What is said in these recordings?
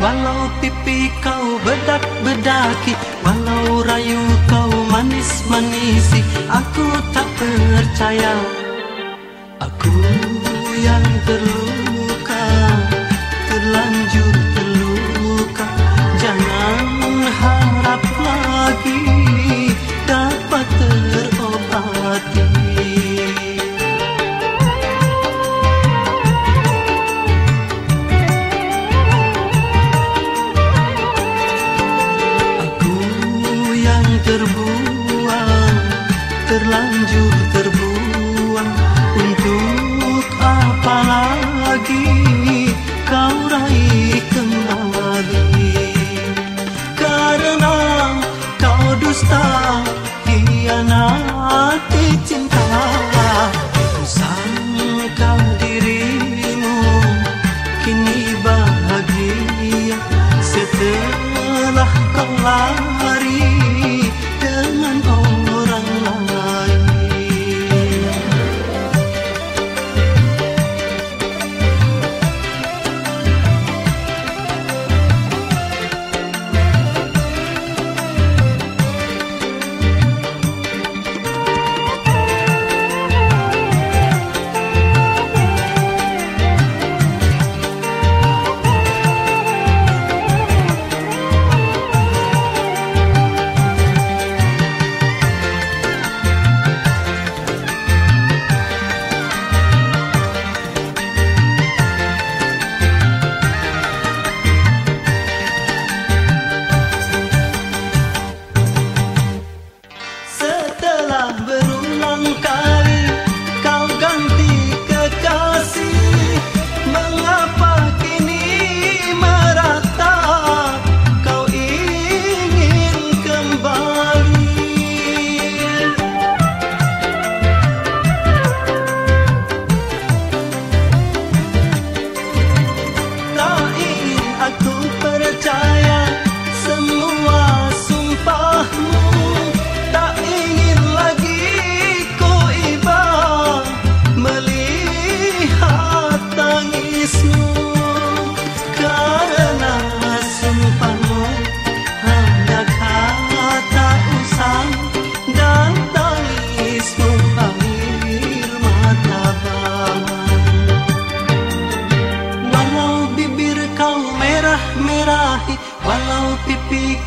Walau pipi kau bedak-bedaki Walau rayu kau manis-manisi Aku tak percaya. Aku yang terluka Terlanjur terlanjur terbuang untuk apa lagi? Chhaya some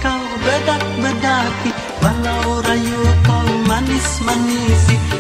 kau bedak-bedaki. Walau rayu kau manis-manisi